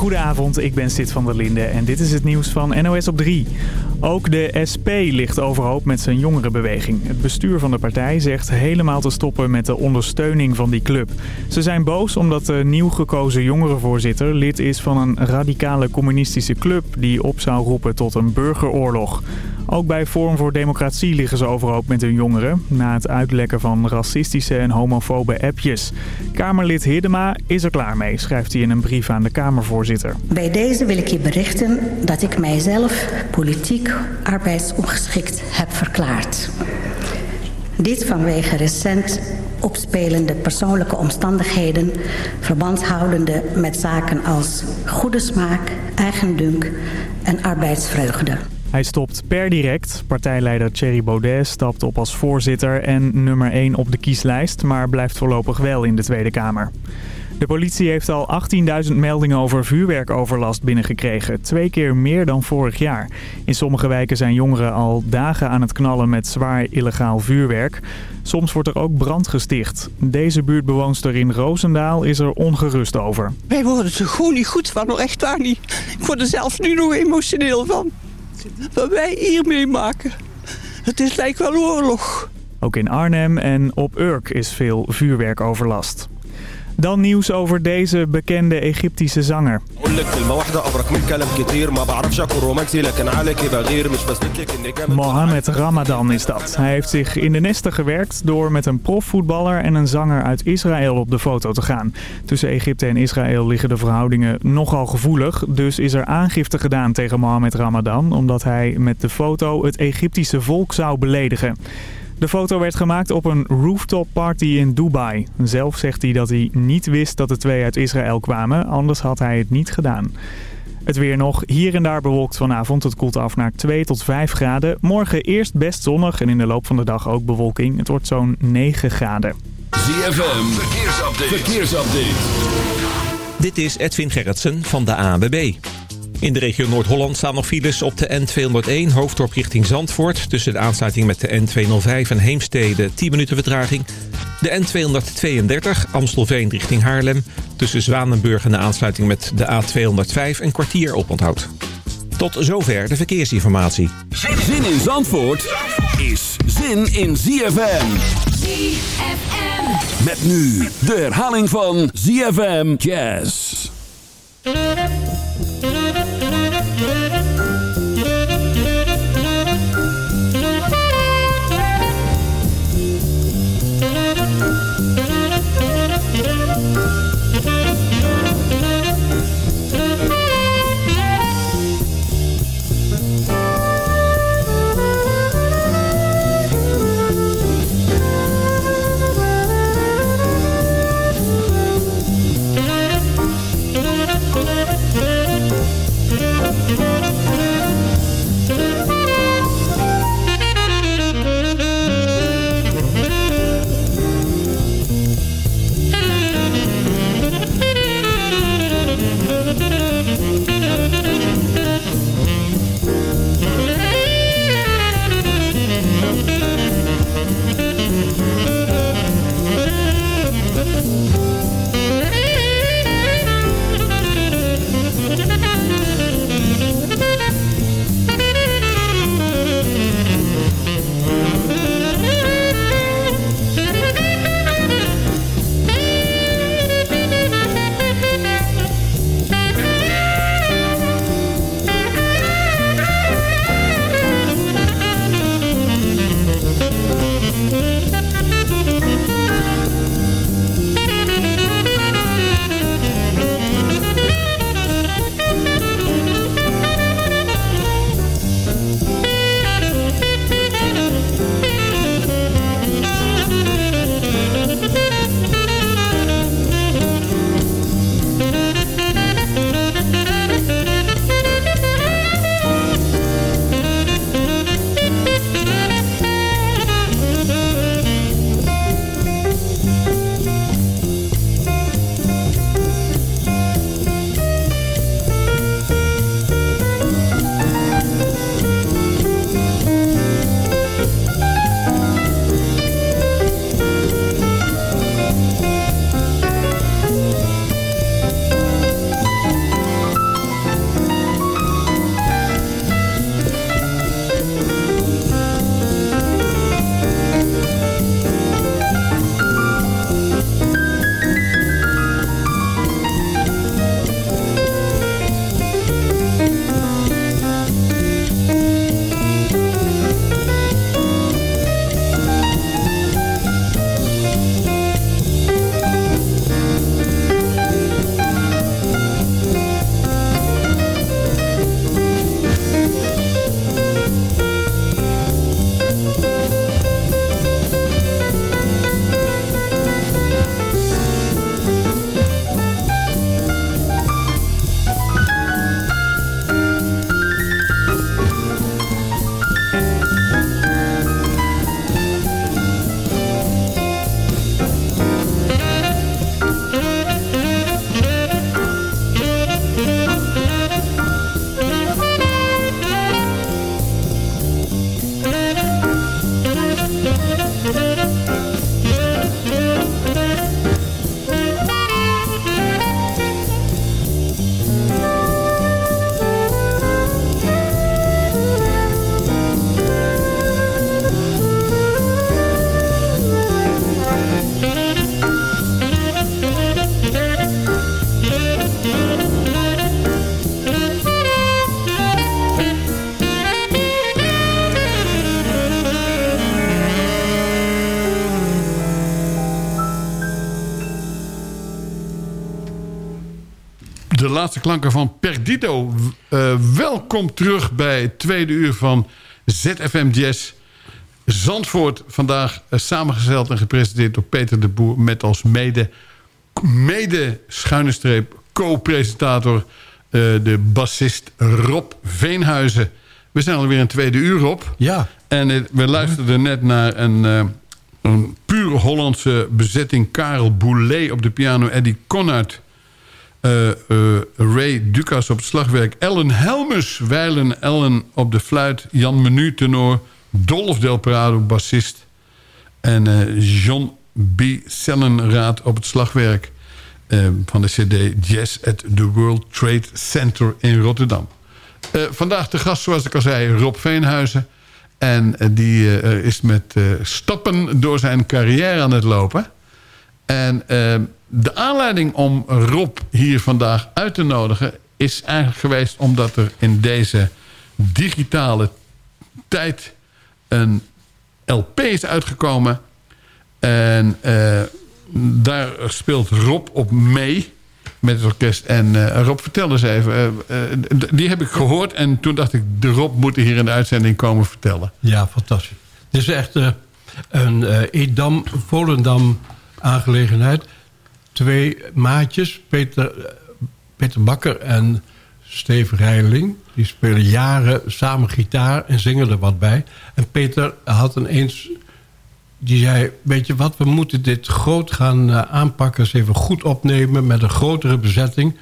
Goedenavond, ik ben Sid van der Linde en dit is het nieuws van NOS op 3. Ook de SP ligt overhoop met zijn jongerenbeweging. Het bestuur van de partij zegt helemaal te stoppen met de ondersteuning van die club. Ze zijn boos omdat de nieuw gekozen jongerenvoorzitter lid is van een radicale communistische club... die op zou roepen tot een burgeroorlog. Ook bij Forum voor Democratie liggen ze overhoop met hun jongeren... na het uitlekken van racistische en homofobe appjes. Kamerlid Hiddema is er klaar mee, schrijft hij in een brief aan de Kamervoorzitter. Bij deze wil ik je berichten dat ik mijzelf politiek arbeidsongeschikt heb verklaard. Dit vanwege recent opspelende persoonlijke omstandigheden... verband houdende met zaken als goede smaak, eigendunk en arbeidsvreugde. Hij stopt per direct. Partijleider Thierry Baudet stapt op als voorzitter en nummer 1 op de kieslijst... maar blijft voorlopig wel in de Tweede Kamer. De politie heeft al 18.000 meldingen over vuurwerkoverlast binnengekregen. Twee keer meer dan vorig jaar. In sommige wijken zijn jongeren al dagen aan het knallen met zwaar illegaal vuurwerk. Soms wordt er ook brand gesticht. Deze buurtbewoonster in Roosendaal is er ongerust over. Wij worden er gewoon niet goed van, echt waar niet. Ik word er zelfs nu nog emotioneel van. Wat wij hier meemaken. Het is lijkt wel oorlog. Ook in Arnhem en op Urk is veel vuurwerkoverlast. Dan nieuws over deze bekende Egyptische zanger. Mohamed Ramadan is dat. Hij heeft zich in de nesten gewerkt door met een profvoetballer en een zanger uit Israël op de foto te gaan. Tussen Egypte en Israël liggen de verhoudingen nogal gevoelig. Dus is er aangifte gedaan tegen Mohamed Ramadan omdat hij met de foto het Egyptische volk zou beledigen. De foto werd gemaakt op een rooftop party in Dubai. Zelf zegt hij dat hij niet wist dat de twee uit Israël kwamen, anders had hij het niet gedaan. Het weer nog. Hier en daar bewolkt vanavond. Het koelt af naar 2 tot 5 graden. Morgen eerst best zonnig en in de loop van de dag ook bewolking. Het wordt zo'n 9 graden. ZFM, verkeersupdate. verkeersupdate. Dit is Edwin Gerritsen van de ANWB. In de regio Noord-Holland staan nog files op de N201 hoofddorp richting Zandvoort. Tussen de aansluiting met de N205 en Heemstede 10 minuten vertraging. De N232 Amstelveen richting Haarlem. Tussen Zwanenburg en de aansluiting met de A205 een kwartier oponthoud. Tot zover de verkeersinformatie. Zin in Zandvoort is zin in ZFM. ZFM. Met nu de herhaling van ZFM Jazz. De laatste klanken van Perdido. Uh, welkom terug bij het tweede uur van ZFM Jazz. Zandvoort vandaag uh, samengesteld en gepresenteerd door Peter de Boer... met als mede, mede schuine streep co-presentator... Uh, de bassist Rob Veenhuizen. We zijn alweer een tweede uur op. Ja. En we luisterden net naar een, een pure Hollandse bezetting... Karel Boulet op de piano, Eddie Connard Ray Ducas op het slagwerk. Ellen Helmus, wijlen Ellen op de fluit. Jan Menu tenor. Dolph Del Prado, bassist. En uh, John B. Sellenraad op het slagwerk. van de cd Jazz at the World Trade Center in Rotterdam. vandaag de gast, zoals ik al zei, Rob Veenhuizen. En die is met stappen door zijn carrière aan het lopen. En de aanleiding om Rob hier vandaag uit te nodigen... is eigenlijk geweest omdat er in deze digitale tijd... een LP is uitgekomen. En uh, daar speelt Rob op mee met het orkest. En uh, Rob, vertel eens even. Uh, die heb ik gehoord en toen dacht ik... de Rob moet hier in de uitzending komen vertellen. Ja, fantastisch. Het is echt een Edam-Volendam aangelegenheid twee maatjes, Peter, Peter Bakker en Steve Rijling. Die spelen jaren samen gitaar en zingen er wat bij. En Peter had ineens... Die zei, weet je wat, we moeten dit groot gaan uh, aanpakken. Eens even goed opnemen met een grotere bezetting.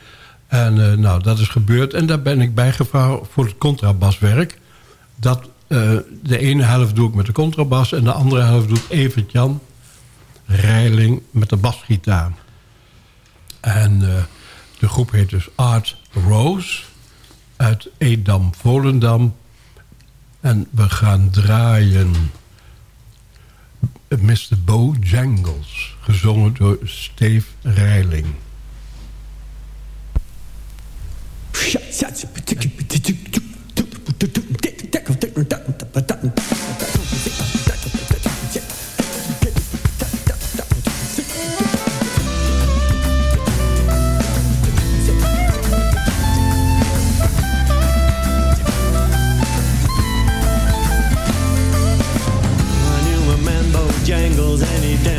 En uh, nou, dat is gebeurd. En daar ben ik bijgevouwen voor het contrabaswerk. Dat, uh, de ene helft doe ik met de contrabas... en de andere helft doe ik Evert Jan Rijling met de basgitaar. En eh, de groep heet dus Art Rose uit Edam, Volendam. En we gaan draaien Mr. Bo Jangles, gezongen door Steve Reiling. feels any day.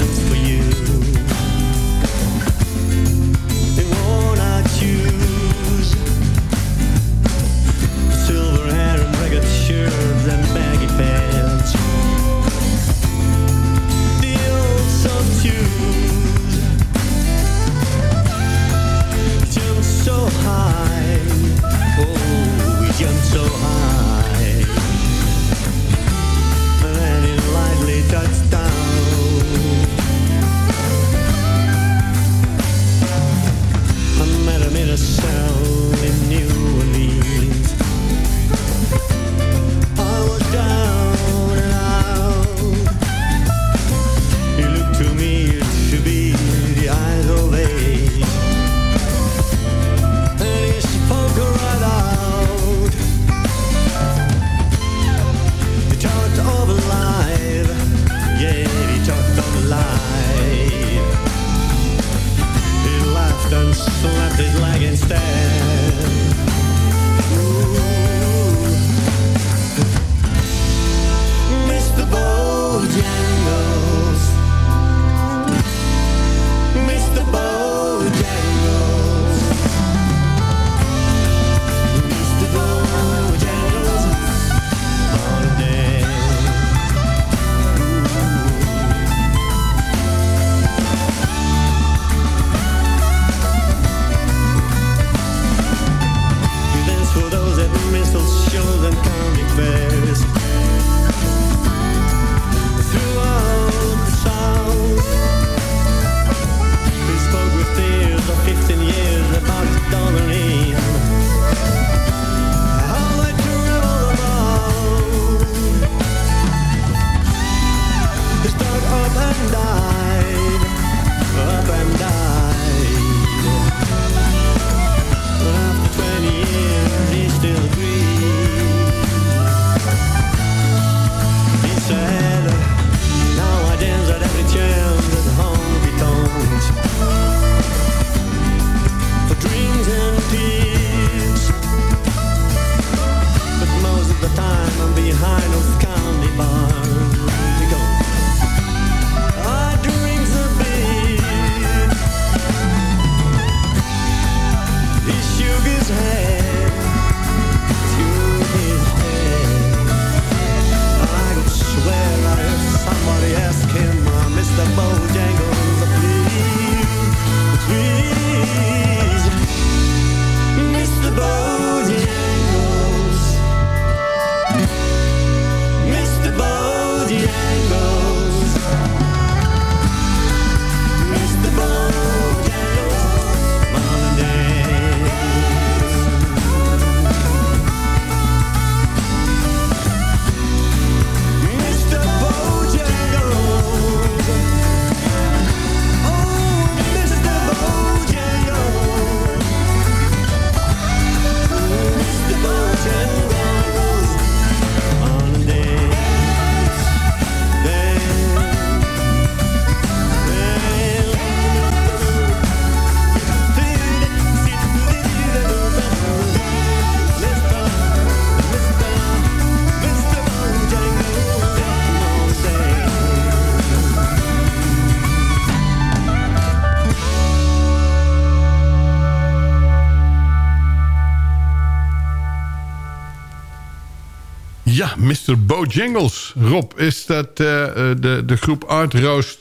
Mr. Bojangles. Rob, is dat uh, de, de groep Art Roast...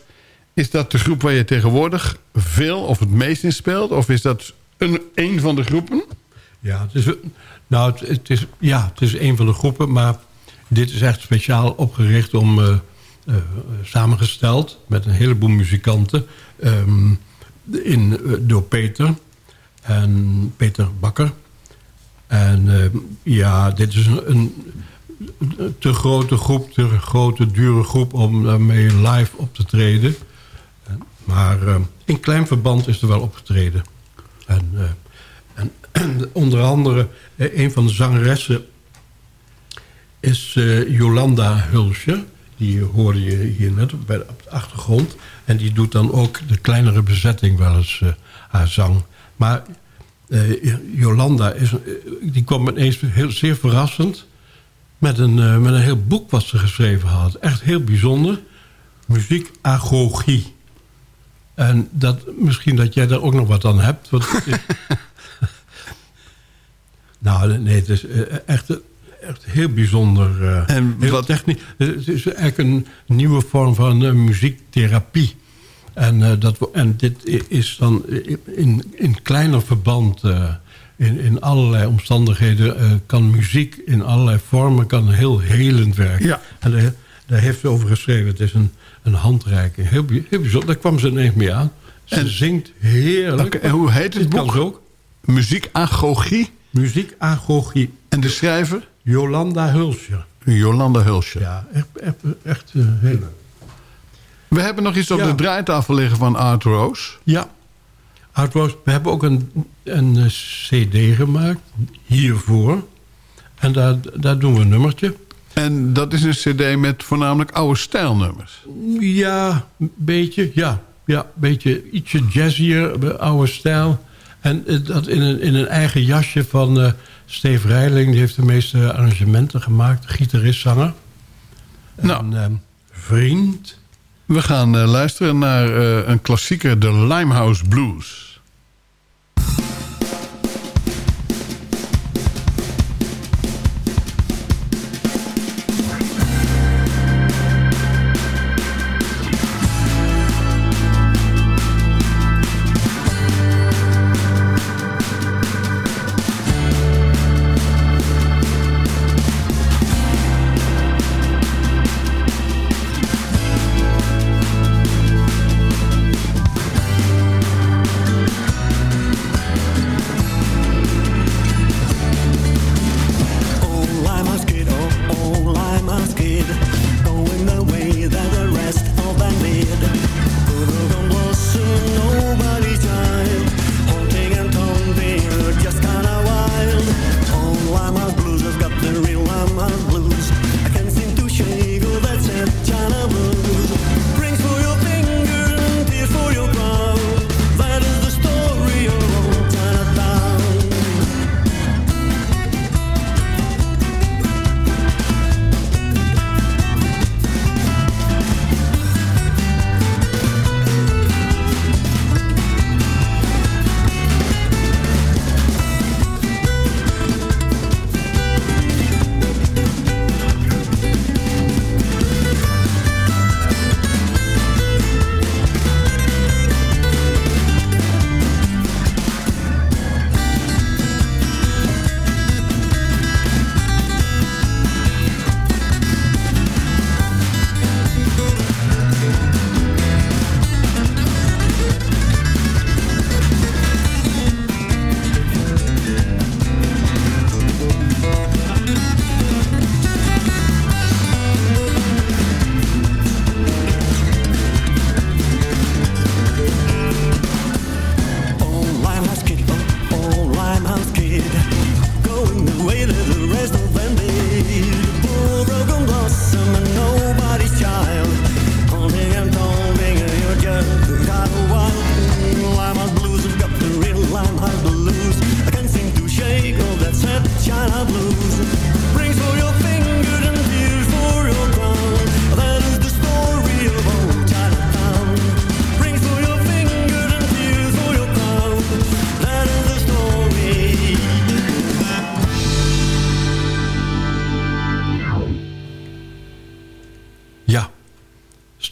is dat de groep waar je tegenwoordig veel of het meest in speelt? Of is dat een, een van de groepen? Ja, het is, nou, het, is, ja, het is een van de groepen... maar dit is echt speciaal opgericht om... Uh, samengesteld met een heleboel muzikanten... Um, in, door Peter en Peter Bakker... En uh, ja, dit is een, te grote groep, te grote, dure groep om daarmee live op te treden. Maar uh, in klein verband is er wel opgetreden. En, uh, en onder andere, uh, een van de zangeressen is Jolanda Hulsje. Die hoorde je hier net op de achtergrond. En die doet dan ook de kleinere bezetting wel eens haar zang. Maar Jolanda is, die kwam ineens heel, zeer verrassend met een, uh, met een heel boek wat ze geschreven had. Echt heel bijzonder. Muziekagogie. En dat, misschien dat jij daar ook nog wat aan hebt. Want is... nou, nee, het is uh, echt, echt heel bijzonder. Uh, en heel wat... technisch. Het is eigenlijk een nieuwe vorm van muziektherapie. En, dat, en dit is dan in, in kleiner verband in, in allerlei omstandigheden uh, kan muziek in allerlei vormen kan heel helend werken. Ja. En daar, daar, heeft ze over geschreven. Het is een, een handreiking. Heel, heel bijzonder. Daar kwam ze ineens mee aan. Ze en, zingt heerlijk. En hoe heet het boek? Ook. Muziekagogie? Muziekagogie. En de schrijver? Jolanda Hulsje. Jolanda Hulsje. Ja, echt, echt, echt uh, heel leuk. We hebben nog iets op ja. de draaitafel liggen van Art Rose. Ja. We hebben ook een, een eh, cd gemaakt hiervoor. En daar, daar doen we een nummertje. En dat is een cd met voornamelijk oude stijlnummers? Ja, een beetje, ja. Ja, een beetje ietsje jazzier, oude stijl. En eh, dat in een, in een eigen jasje van uh, Steve Reiling. Die heeft de meeste arrangementen gemaakt. Gitarist-zanger. Nou. En, uh, vriend. We gaan uh, luisteren naar een klassieker, de Limehouse Blues.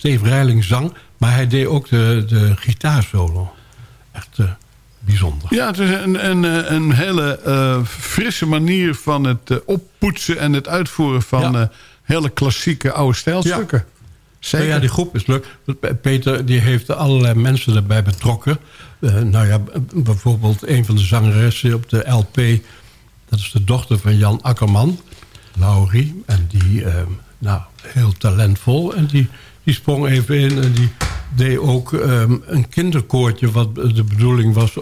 Steve Reiling zang, maar hij deed ook de, de gitaarsolo. Echt eh, bijzonder. Ja, het is een, een, eh, een hele eh, frisse manier van het oppoetsen... en het uitvoeren van Ja. hele klassieke oude stijlstukken. Zeker. Nou ja, die groep is leuk. Peter die heeft allerlei mensen erbij betrokken. Nou ja, bijvoorbeeld een van de zangeressen op de LP... dat is de dochter van Jan Akkerman, Laurie. En die, nou, heel talentvol. En die, die sprong even in en die deed ook eh, een kinderkoortje... wat de bedoeling was...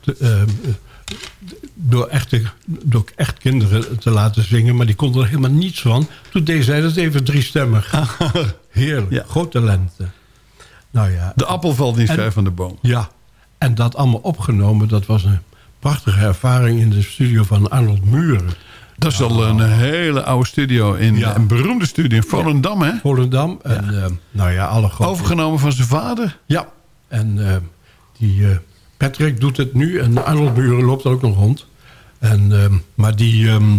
te, eh, door, echte, door echt kinderen te laten zingen. Maar die konden er helemaal niets van. Toen deed zij dat even driestemmig. Heerlijk. Ja. Groot talenten. Nou ja. De appel valt niet ver van de boom. Ja. En dat allemaal opgenomen. Dat was een prachtige ervaring in de studio van Arnold Muren. Dat is al een hele oude studio. In, Ja. Een beroemde studio in Volendam, hè? Volendam. En eh, nou ja, alle grote... Overgenomen van zijn vader. Ja. En eh, die eh, Patrick doet het nu. En Arnold Muren loopt er ook nog rond. En, maar die ehm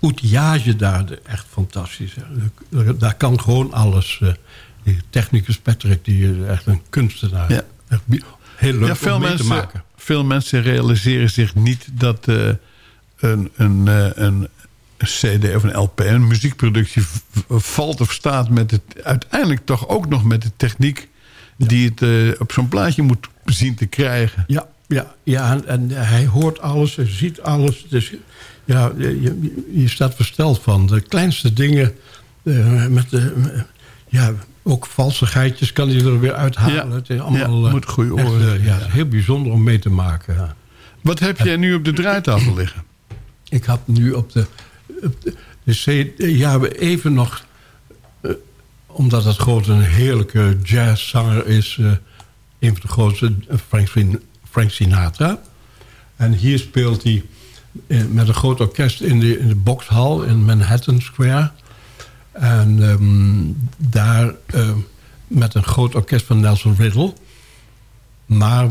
outillage daar, echt fantastisch. Daar- Daar kan gewoon alles. die technicus Patrick, die is echt een kunstenaar. Ja. Echt heel leuk Ja, veel, om mee te maken. veel mensen realiseren zich niet dat een, een, eh, een cd of een LP, een muziekproductie... valt of staat met het, uiteindelijk toch ook nog met de techniek... die het eh, op zo'n plaatje moet zien te krijgen. Ja, ja, ja en, hij hoort alles, hij ziet alles. Dus ja, je, je- staat versteld van. De kleinste dingen, eh, met de, ja, ook valsigheidjes kan hij er weer uithalen. Ja, Het is allemaal, ja, moet goede oren ja, heel bijzonder om mee te maken. ja. Wat heb jij nu op de draaitafel liggen? Ik had nu op de, op de, even nog, eh, omdat het gewoon een heerlijke jazzzanger is, eh, een van de grootste, eh, Frank, Sin- Frank Sinatra. En hier speelt hij met een groot orkest in de, in de boxhal in Manhattan Square. En ehm, daar met een groot orkest van Nelson Riddle. Maar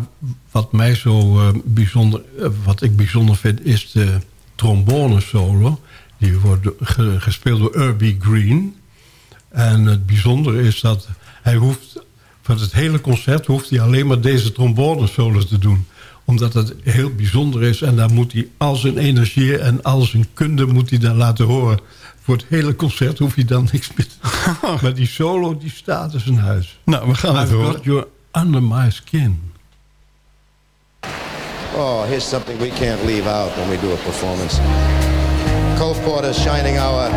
wat mij zo bijzonder, wat ik bijzonder vind, is de trombone solo. Die wordt ge- gespeeld door Irby Green. En het bijzondere is dat hij hoeft, voor het hele concert hoeft hij alleen maar deze trombone solo te doen. Omdat het heel bijzonder is en daar moet hij al zijn energie en al zijn kunde moet hij dan laten horen. Voor het hele concert hoeft hij dan niks meer te doen. Maar die solo die staat in zijn huis. Nou, we gaan het I've horen. got your under my skin. Oh, here's something we can't leave out when we do a performance. Cole Porter's Shining Hour.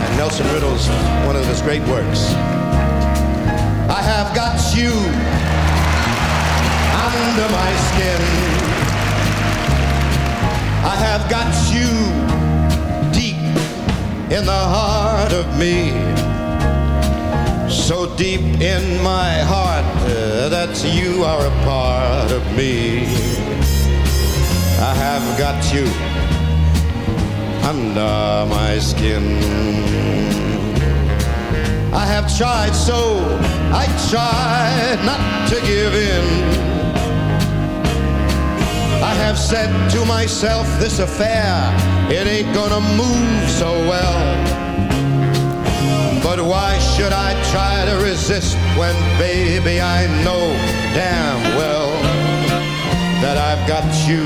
And Nelson Riddle's one of his great works. I have got you under my skin. I have got you deep in the heart of me so deep in my heart uh, that you are a part of me. I have got you under my skin. I have tried so, I tried not to give in. I have said to myself, this affair, it ain't gonna move so well. But why should I try to resist when, baby, I know damn well that I've got you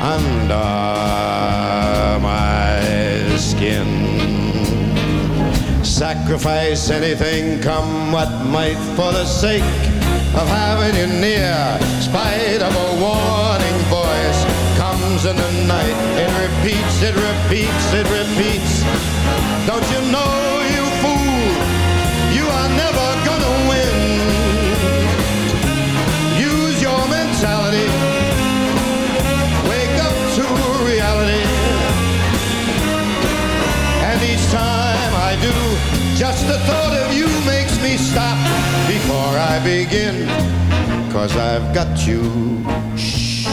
under my skin? Sacrifice anything, come what might, for the sake of having you near. Spite of a warning voice comes in the night. It repeats, it repeats, it repeats. Don't you thought of you makes me stop before I begin. Cause I've got you shh,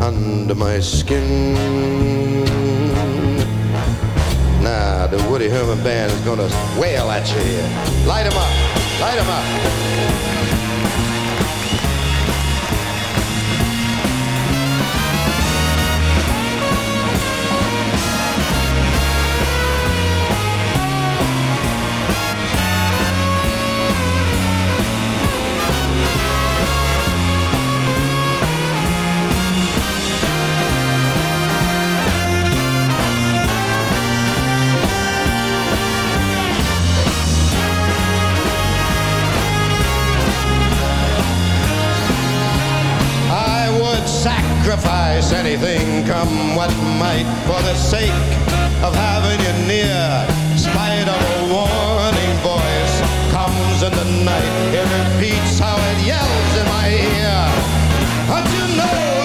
under my skin. Now the Woody Herman Band is gonna wail at you here. Light 'em up, light 'em up. Sacrifice anything, come what might, for the sake of having you near. Spite of a warning voice comes in the night, it repeats how it yells in my ear. Don't you know,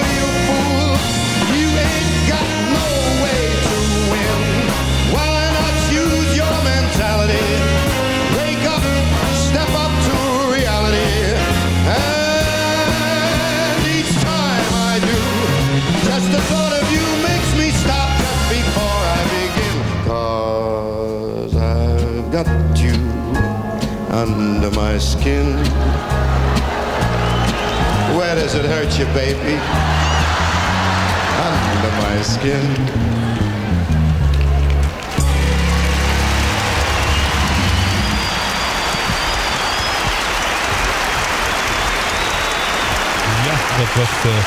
under my skin. Where does it hurt you, baby? Under my skin. Ja, dat was eh,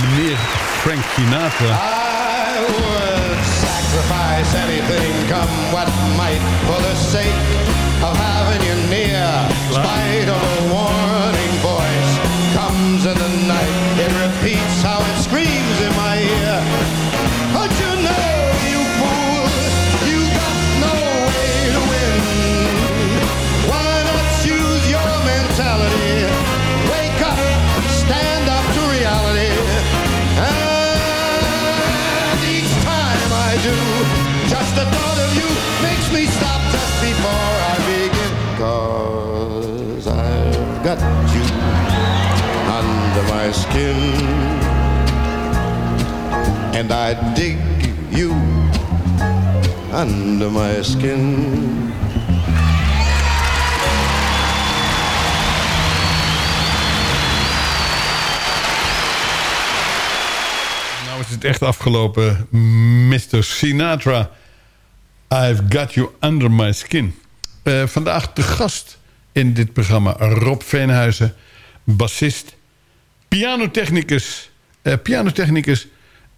meneer Frank Sinatra. I would sacrifice anything, come what might, for the sake of having you near. Spite of a warning voice comes in the night, it repeats how it screams in my ear. Don't you know, you fool, you got no way to win. Why not choose your mentality? Wake up, stand up to reality. And each time I do, just the thought of you makes me stop got you under my skin. And I dig you under my skin. Nou is het echt afgelopen, Mr. Sinatra. I've got you under my skin. Eh, vandaag de gast in dit programma, Rob Veenhuizen, bassist, pianotechnicus. Eh, pianotechnicus,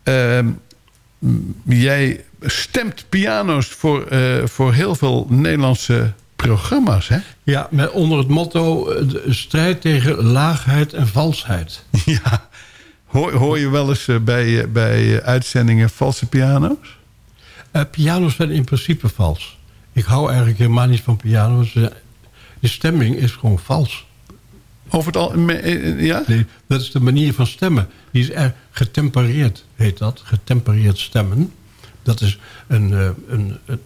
eh, m- jij stemt piano's voor, eh, voor heel veel Nederlandse programma's, hè? Ja, met onder het motto eh, de strijd tegen laagheid en valsheid. Ja. Hoor, hoor je wel eens bij, bij uitzendingen valse piano's? Piano's zijn in principe vals. Ik hou eigenlijk helemaal niet van piano's. De stemming is gewoon vals. Over het al, me- eh, ja? Nee, dat is de manier van stemmen. Die is erg getempereerd, heet dat. Getempereerd stemmen. Dat is een, eh, een, een,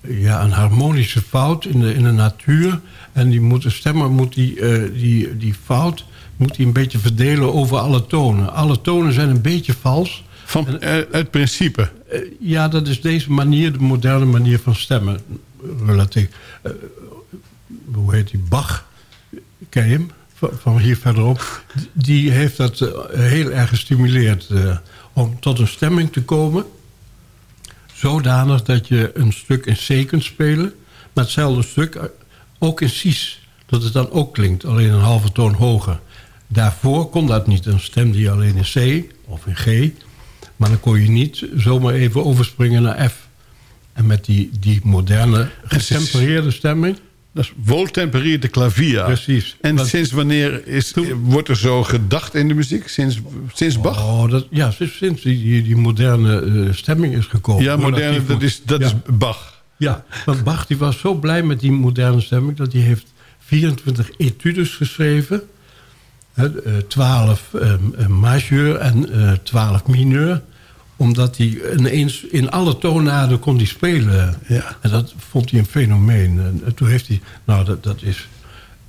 ja, een harmonische fout in de, in de natuur. En die moet, de stemmer moet die, eh, die, die fout moet die een beetje verdelen over alle tonen. Alle tonen zijn een beetje vals. Van, eh, uit principe. Eh, ja, dat is deze manier, de moderne manier van stemmen. Relatief. Hoe heet die? Bach. Ken je hem? Van, van hier verderop. Die heeft dat eh, heel erg gestimuleerd. eh, om tot een stemming te komen. Zodanig dat je een stuk in C kunt spelen. Maar hetzelfde stuk eh, ook in Cis. Dat het dan ook klinkt, alleen een halve toon hoger. Daarvoor kon dat niet. Dan stemde je alleen in C of in G. Maar dan kon je niet zomaar even overspringen naar F. En met die, die moderne getempereerde stemming... Dat is woltempereerde klavier. Precies. En sinds wanneer is, wordt er zo gedacht in de muziek? Sinds, sinds Bach? Oh, dat, ja, sinds, die, die, moderne eh, stemming is gekomen. ja, moderne, dat is, dat ja. is Bach. Ja, want Bach die was zo blij met die moderne stemming... dat hij heeft 24 etudes geschreven. Hè, eh, 12 eh, majeur en eh 12 mineur. Omdat hij ineens in alle toonaarden kon die spelen. Ja. En dat vond hij een fenomeen. En toen heeft hij... Nou, dat, dat is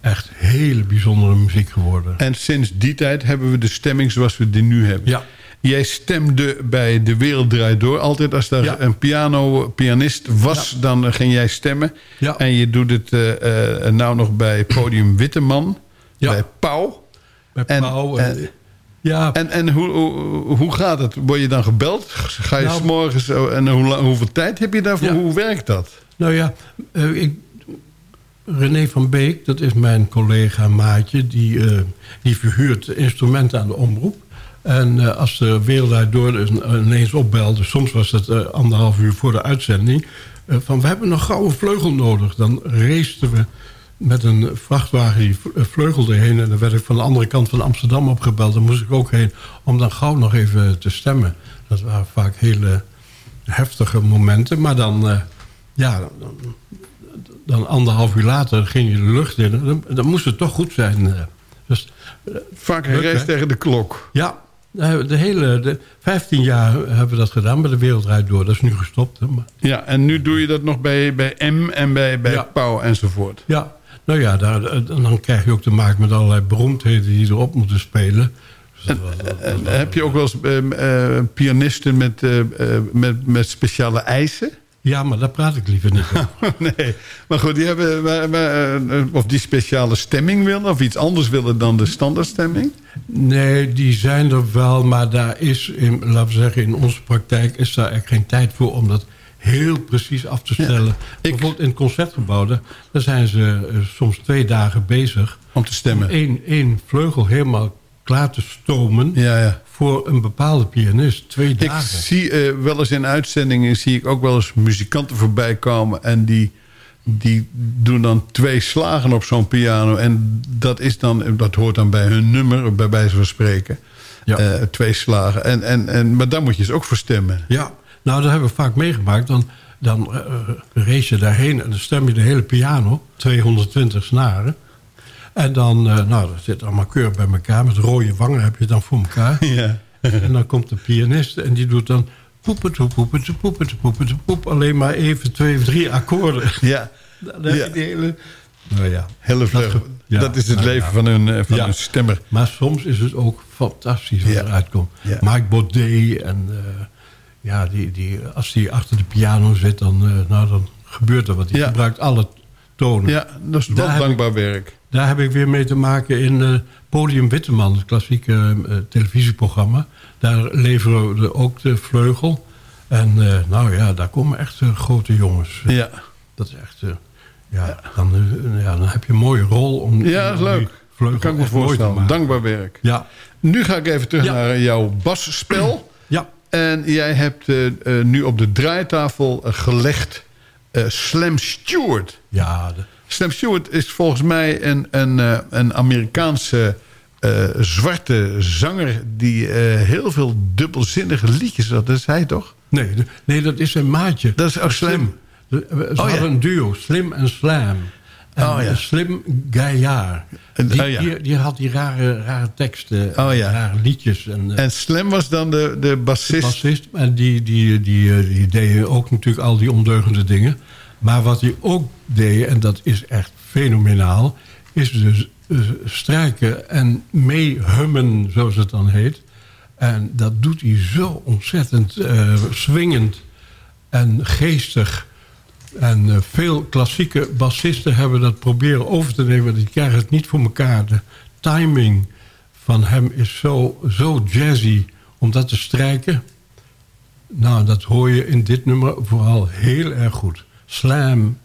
echt hele bijzondere muziek geworden. En sinds die tijd hebben we de stemming zoals we die nu hebben. Ja. Jij stemde bij De Wereld Draait Door. Altijd als daar Ja. een piano, pianist was, dan eh, ging jij stemmen. Ja. En je doet het eh, eh, nou nog bij Podium Witteman. Bij Pauw. Bij En- Pauw. En, en- ja, En, en hoe, hoe, hoe gaat het? Word je dan gebeld? Ga je Nou- s'morgens... En hoe, hoeveel tijd heb je daarvoor? Ja. Hoe werkt dat? Nou ja, eh, ik, René van Beek, dat is mijn collega maatje... die, eh, die verhuurt instrumenten aan de omroep. En eh, als de wereld door dus ineens opbelde... soms was eh, anderhalf uur voor de uitzending... eh, van we hebben nog gauw een vleugel nodig. Dan raceten we met een vrachtwagen die eh, vleugel erheen... en dan werd ik van de andere kant van Amsterdam opgebeld. Daar moest ik ook heen om dan gauw nog even te stemmen. Dat waren vaak hele heftige momenten. Maar dan, eh, ja, dan, dan anderhalf uur later ging je de lucht in. Dan, dan moest het toch goed zijn. eh. Dus Vaak een race tegen de klok. ja, de hele de 15 jaar hebben we dat gedaan bij de Wereld Draait Door. Dat is nu gestopt. Hè, maar, Ja, en nu doe je dat nog bij, bij M en bij, bij Ja. Pauw enzovoort. ja, nou ja, daar, eh, dan krijg je ook te maken met allerlei beroemdheden die erop moeten spelen. Dus dat was- dat- En heb je ook wel eens ehm, eh, pianisten met, eh, eh, met, met speciale eisen? ja, maar daar praat ik liever niet over. nee, maar goed, die hebben, maar- maar, eh, of die speciale stemming willen... of iets anders willen dan de standaardstemming? Nee, die zijn er wel, maar daar is, in, laten we zeggen, in onze praktijk is daar echt geen tijd voor om dat heel precies af te stellen. Bijvoorbeeld in het concertgebouw, daar zijn ze eh, soms twee dagen bezig Om te stemmen. om één, één vleugel helemaal klaar te stomen Ja, ja. voor een bepaalde pianist. Twee Ik dagen. zie eh, wel eens in uitzendingen zie ik ook wel eens muzikanten voorbij komen... en die, die doen dan twee slagen op zo'n piano. En dat, is dan, dat hoort dan bij hun nummer, bij wijze van spreken. Ja. Eh, twee slagen. En, en, en, maar daar moet je ze ook voor stemmen. Ja, nou dat hebben we vaak meegemaakt. Dan, dan eh, race je daarheen en dan stem je de hele piano, 220 snaren. En dan, eh, nou, dat zit allemaal keurig bij elkaar. Met rode wangen heb je het dan voor elkaar. Ja. en dan komt de pianist en die doet dan poepetoe, poepetoe, poepetoe, poepetoe, poep. Alleen maar even twee of drie akkoorden. Ja, Dan heb je Ja. die hele... Nou ja. hele vlug. ja, dat is het nou leven ja. van hun, eh, van Ja. hun stemmer. Maar soms is het ook fantastisch wat Ja. eruit komt. Ja. Mike Baudet en eh, ja, die, die, als die achter de piano zit, dan, eh, nou, dan gebeurt er wat. Die Ja. gebruikt alle tonen. Ja, dat is wel ik- dankbaar werk. Daar heb ik weer mee te maken in eh, Podium Witteman, het klassieke eh, televisieprogramma. Daar leveren we ook de vleugel. En nou ja, daar komen echt grote jongens. Ja, Dat is echt... ja, Dan, ja, dan heb je een mooie rol om... ja dat is leuk. Vleugel kan ik me voorstellen. Dankbaar werk. Ja, Nu ga ik even terug Ja. naar jouw basspel. ja. En jij hebt eh, eh, nu op de draaitafel eh, gelegd Slam Stewart. Ja, de- Slam Stewart is volgens mij een, een, een Amerikaanse zwarte zanger... die heel veel dubbelzinnige liedjes had. Dat is hij toch? nee, nee, dat is een maatje. Dat is ook Slim. De- Ze ja. hadden een duo, Slim en Slam. Oh, ja. Slim Gaillard. Die, oh, ja. die, die had die rare, rare teksten, Oh, ja. rare liedjes. En, eh, En Slam was dan de, de bassist. bassist. En die, die, die, eh, die deden ook natuurlijk al die ondeugende dingen. Maar wat hij ook deed, en dat is echt fenomenaal... is dus eh, strijken en meehummen, zoals het dan heet. En dat doet hij zo ontzettend eh swingend en geestig. En eh, veel klassieke bassisten hebben dat proberen over te nemen. Die krijgen het niet voor elkaar. De timing van hem is zo, zo jazzy om dat te strijken. Nou, dat hoor je in dit nummer vooral heel erg goed. Slam.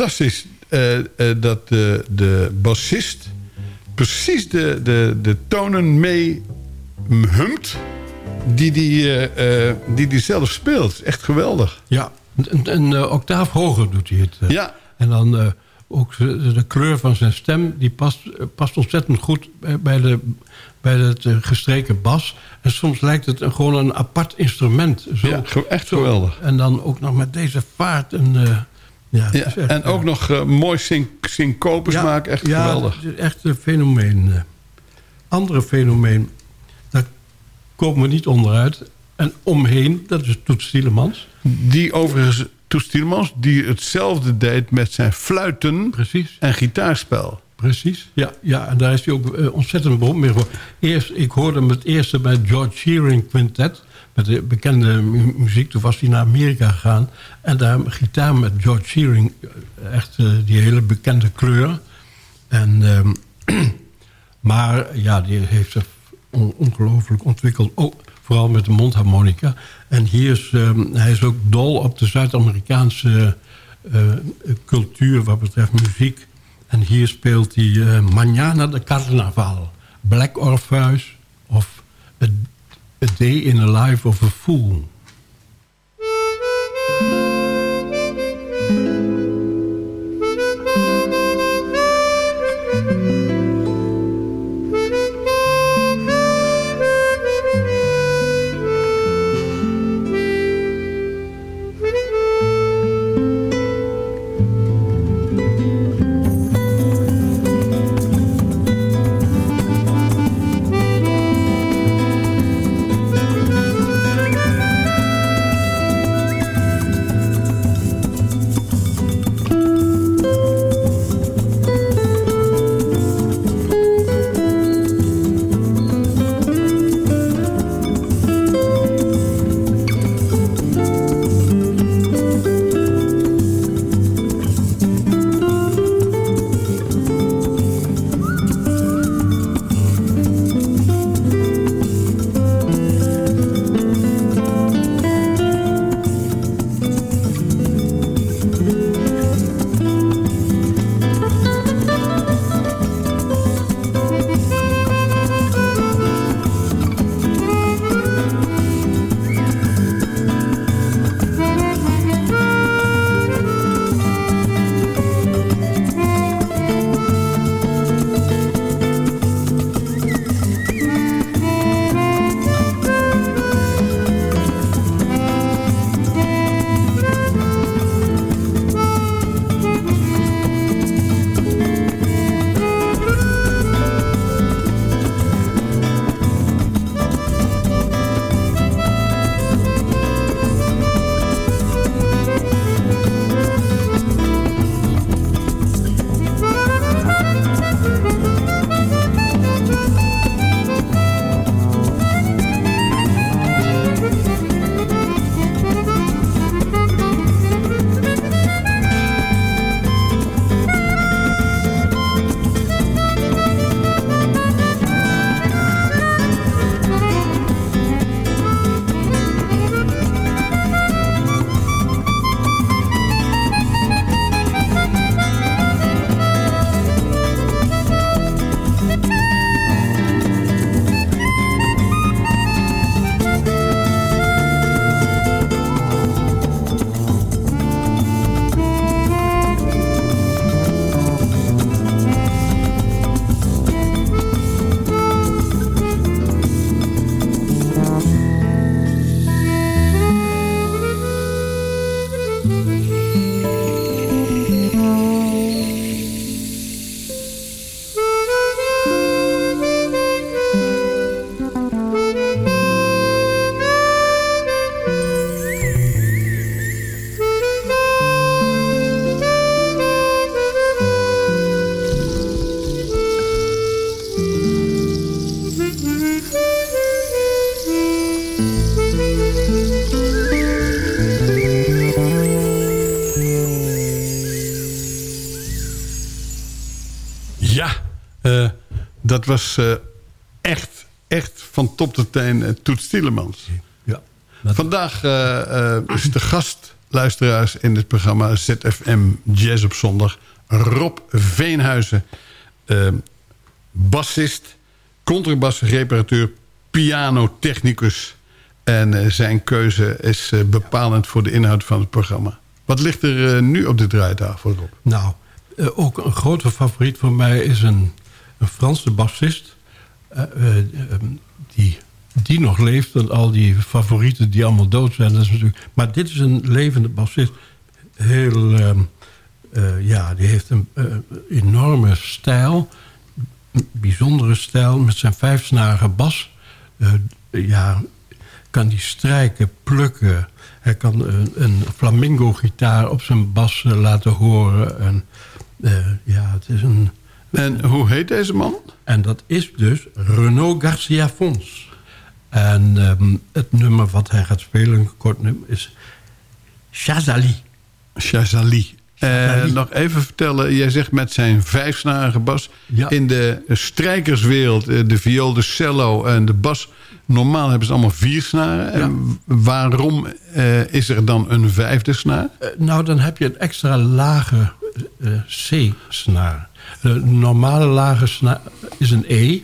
Fantastisch eh, dat de, de bassist precies de, de, de tonen mee humt die die, eh, die die zelf speelt. Echt geweldig. Ja, een, een octaaf hoger doet hij het. Ja. En dan ook de, kleur van zijn stem, die past, past ontzettend goed bij- de, bij het gestreken bas. En soms lijkt het een, gewoon een apart instrument. Zo, Ja, echt zo. geweldig. En dan ook nog met deze vaart. En, eh, ja, Ja, echt, en ook nog eh, mooi syn syncopes ja, maken. Echt ja, geweldig. het is echt een fenomeen. eh. Andere fenomeen, daar komen we niet onderuit. En omheen, dat is Toets Tielemans. Die overigens, Toets Tielemans, die hetzelfde deed met zijn fluiten Precies. en gitaarspel. Precies, ja, ja en daar is hij ook eh, ontzettend beroemd mee geworden. Eerst, ik hoorde hem het eerste bij George Shearing Quintet... met de bekende mu- muziek. Toen was hij naar Amerika gegaan. En daar gitaar met George Shearing. eh, Echt eh, die hele bekende kleur. En, ehm, maar ja, die heeft zich on- ongelooflijk ontwikkeld. Ook vooral met de mondharmonica. En hier is, ehm, hij is ook dol op de Zuid-Amerikaanse eh, cultuur wat betreft muziek. En hier speelt hij Mañana de Carnaval. Black Orpheus of A, A Day in the Life of a Fool. Was eh, echt, echt van top tot teen uh, Toet Stielemans. Ja. Vandaag eh, eh, is de gast, luisteraars in het programma ZFM Jazz op zondag... Rob Veenhuizen, eh, bassist, contrabasreparateur, pianotechnicus... En eh, zijn keuze is eh, bepalend voor de inhoud van het programma. Wat ligt er eh, nu op de draaitafel, Rob? Nou, eh, ook een grote favoriet van mij is een, een Franse bassist. eh, eh, ehm, die, die nog leeft. En al die favorieten die allemaal dood zijn. Dat is natuurlijk, maar dit is een levende bassist. Heel, ehm, eh, ja, die heeft een enorme stijl. Bijzondere stijl met zijn vijfsnarige bas. Ja, kan die strijken, plukken. Hij kan een, een flamingo-gitaar op zijn bas laten horen. En, ja, het is een... En hoe heet deze man? En dat is dus Renaud Garcia Fons. En ehm, het nummer wat hij gaat spelen, een kort nummer, is Chazali. Chazali. Eh, nog even vertellen, jij zegt met zijn vijfsnarige bas... Ja. in de strijkerswereld, eh, de viool, de cello en de bas... normaal hebben ze allemaal vier snaren. En waarom eh, is er dan een vijfde snaar? Nou, dan heb je een extra lage C-snaar. De normale lage snaar is een E.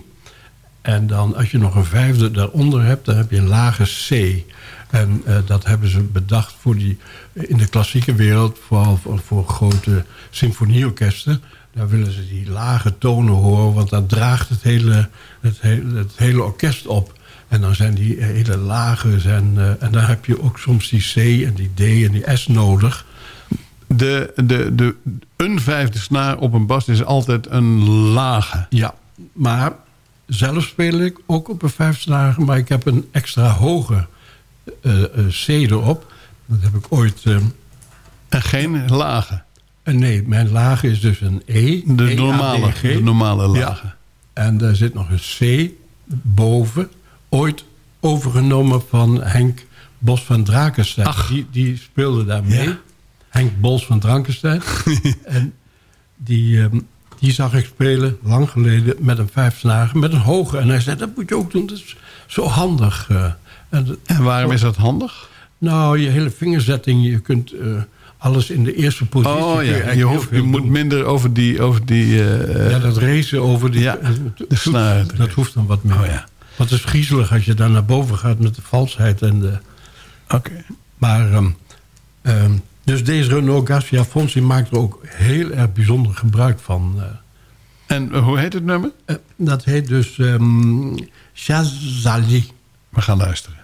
En dan als je nog een vijfde daaronder hebt, dan heb je een lage C. En eh, dat hebben ze bedacht voor die, in de klassieke wereld, vooral voor, grote symfonieorkesten. Daar willen ze die lage tonen horen, want dat draagt het hele, het hele, het hele orkest op. En dan zijn die hele zijn, eh, en dan heb je ook soms die C en die D en die S nodig. De, de, de, een vijfde snaar op een bas is altijd een lage. Ja, maar zelf speel ik ook op een vijfsnarige, maar ik heb een extra hoge eh, C erop. Dat heb ik ooit... eh, En geen lage. eh, nee, mijn lage is dus een E. De E, normale, de normale Ja. lage. En daar zit nog een C boven. Ooit overgenomen van Henk Bos van Drakenstein. Die, die speelde daar mee. Ja. Henk Bos van Drakenstein. en die, ehm, die zag ik spelen lang geleden met een vijfsnarige, met een hoge. En hij zei, dat moet je ook doen, dat is zo handig. eh. en, En waarom is dat handig? nou, je hele vingerzetting, je kunt eh, alles in de eerste positie. Oh ja, je, je moet minder over die... Over die eh, Ja, dat racen over die... Ja, de snaren. Dat hoeft dan wat meer. Oh ja. Het is griezelig als je daar naar boven gaat met de valsheid. En de, Oké. maar, ehm, ehm, dus deze Renault Garcia Fonsi maakt er ook heel erg bijzonder gebruik van. eh. En eh, hoe heet het nummer? Eh, dat heet dus ehm Chazali. We gaan luisteren.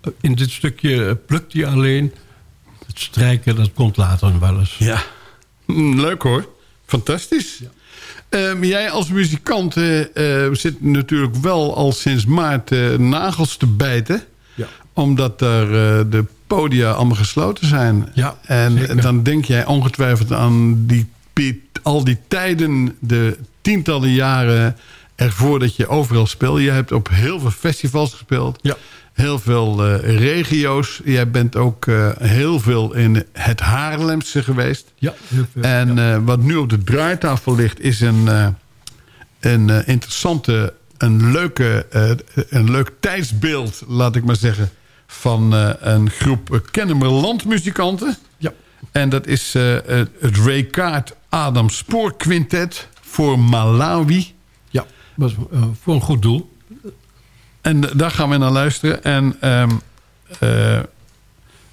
Eh, In dit stukje plukt hij alleen. Het strijken, dat komt later wel eens. Ja, Mm, leuk hoor. Fantastisch. Ehm, jij als muzikant eh, zit natuurlijk wel al sinds maart eh, nagels te bijten. Ja. Omdat eh, de podia allemaal gesloten zijn. Ja, en zeker. dan denk jij ongetwijfeld aan die, al die tijden, de tientallen jaren ervoor dat je overal speelde. Je hebt op heel veel festivals gespeeld. Ja. Heel veel eh, regio's. Jij bent ook eh, heel veel in het Haarlemse geweest. Ja, heel veel. En eh, wat nu op de draaitafel ligt is een, een interessante, een, leuke, een leuk tijdsbeeld, laat ik maar zeggen, van een groep Kennemerland-muzikanten. Ja. En dat is het het Ray Kaart Adam Spoor Quintet voor Malawi. Was eh, voor een goed doel. En daar gaan we naar luisteren. En ehm, eh,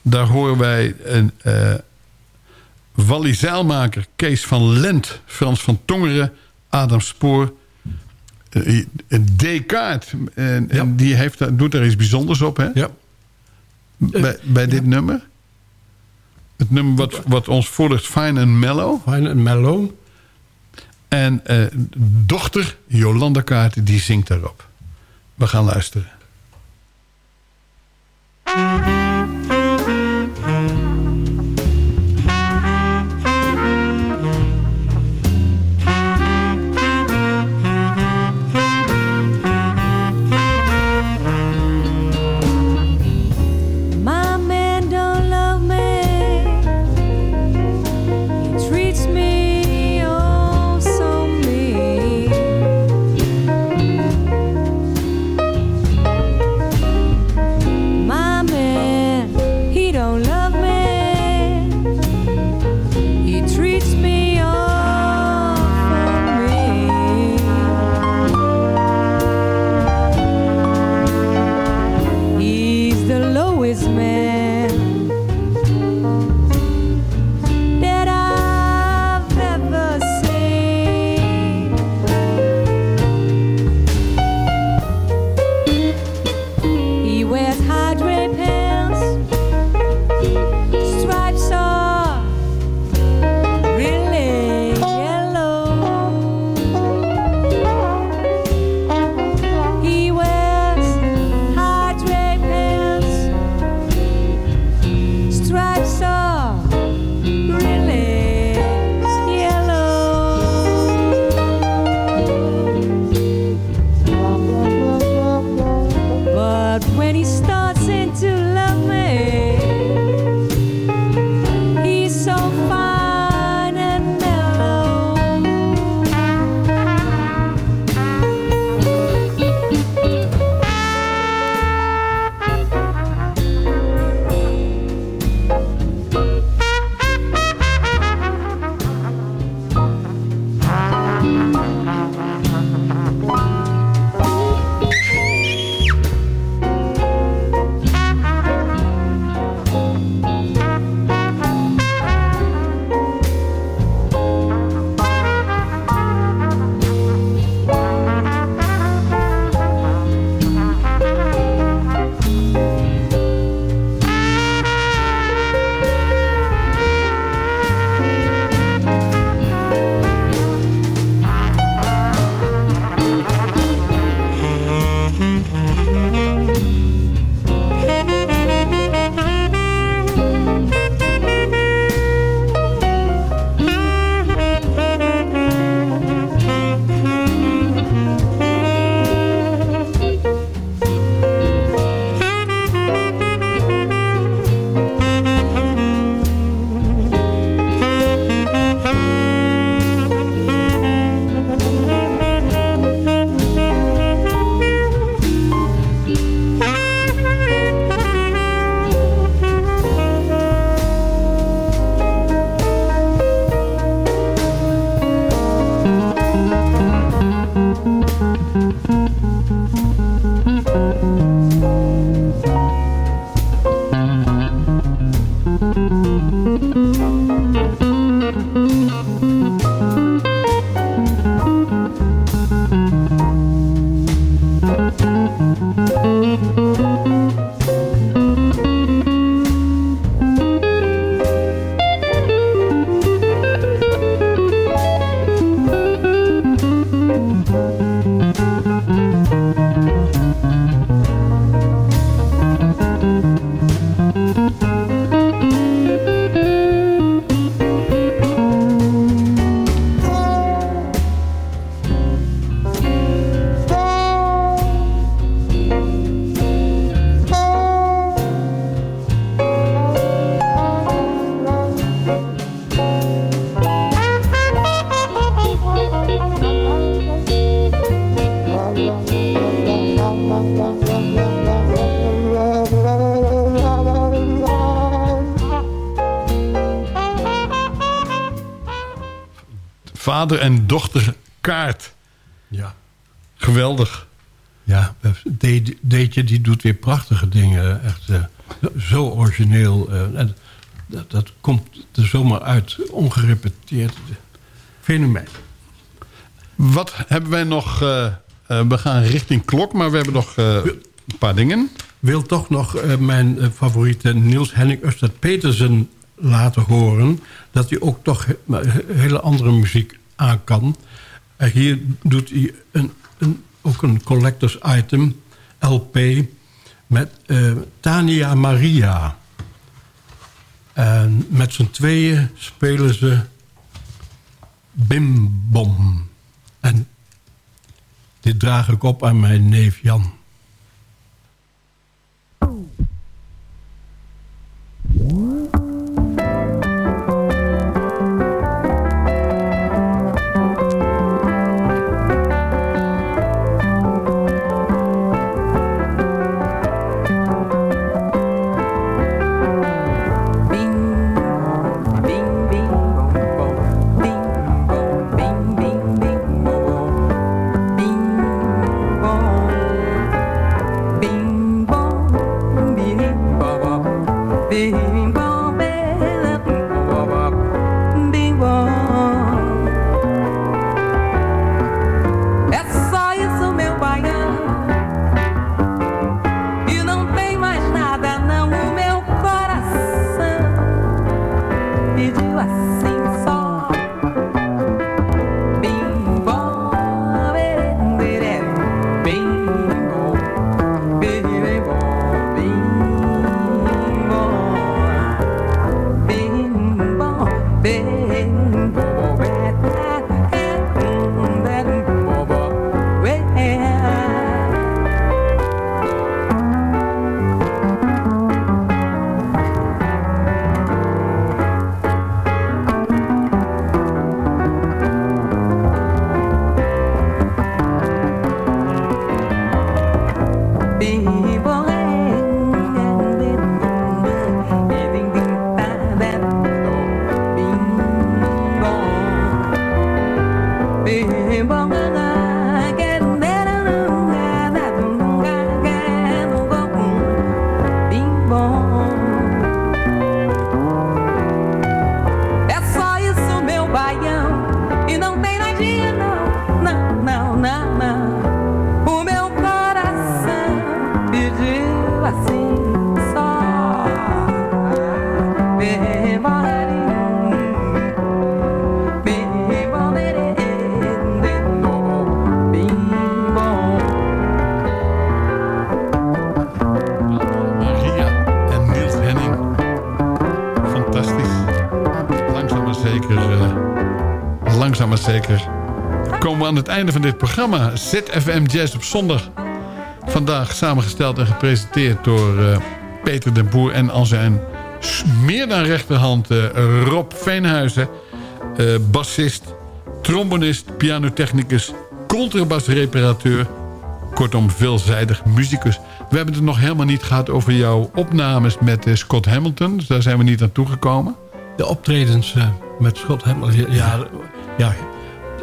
daar horen wij een eh Wally Zeilmaker, Kees van Lent, Frans van Tongeren, Adam Spoor, een D-kaart. En, Ja. en die heeft, doet daar iets bijzonders op, hè? Ja. Bij, bij dit nummer. Het nummer wat, wat ons voorligt, Fine and Mellow. Fine en mellow. En eh, dochter Jolanda Kaart, die zingt daarop. We gaan luisteren. Vader en dochter Kaart. Ja. Geweldig. Ja, De- Deetje die doet weer prachtige dingen. Echt eh, zo origineel. eh, en dat, dat komt er zomaar uit. Ongerepeteerd. Fenomeen. Wat hebben wij nog... eh, we gaan richting klok, maar we hebben nog een paar dingen. wil toch nog mijn favoriete Niels Henning Østad Petersen laten horen. Dat hij ook toch hele andere muziek aan kan. Hier doet hij een, een, ook een collectors item, LP, met eh, Tania Maria. En met z'n tweeën spelen ze Bim Bom. En dit draag ik op aan mijn neef Jan. Zeker... komen we aan het einde van dit programma. ZFM Jazz op zondag. Vandaag samengesteld en gepresenteerd door eh, Peter den Boer... en al zijn meer dan rechterhand eh, Rob Veenhuizen. eh, bassist, trombonist, pianotechnicus... contrabasreparateur... Kortom, veelzijdig muzikus. We hebben het nog helemaal niet gehad over jouw opnames met Scott Hamilton. Dus daar zijn we niet aan toegekomen. De optredens met Scott Hamilton. Ja, ja,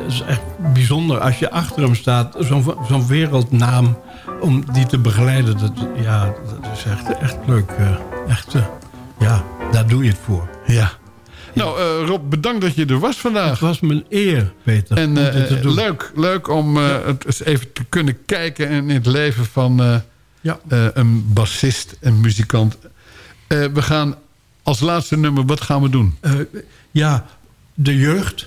is echt bijzonder. Als je achter hem staat, zo'n zo'n wereldnaam... om die te begeleiden, dat, ja, dat is echt, echt leuk. eh, echt, eh, ja, daar doe je het voor. Ja. Nou, eh, Rob, bedankt dat je er was vandaag. Het was mijn eer, Peter. En om eh, dit te doen. leuk, leuk om eh, het eens even te kunnen kijken in het leven van eh, Ja. eh, een bassist, een muzikant. Eh, we gaan als laatste nummer, wat gaan we doen? Eh, ja, de jeugd.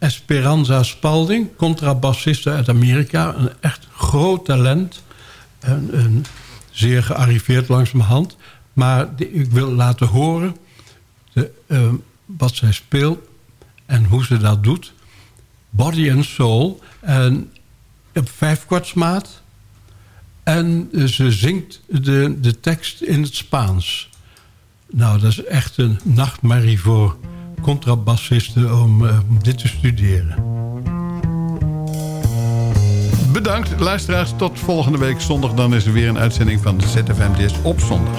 Esperanza Spalding, contrabassiste uit Amerika. Een echt groot talent. En, zeer gearriveerd langzamerhand. Maar ik wil laten horen de, eh, wat zij speelt en hoe ze dat doet. Body and Soul. En op vijfkwartsmaat. En eh, ze zingt de, de tekst in het Spaans. Nou, dat is echt een nachtmerrie voor contrabassisten om eh, om dit te studeren. Bedankt, luisteraars. Tot volgende week zondag. Dan is er weer een uitzending van ZFM op zondag.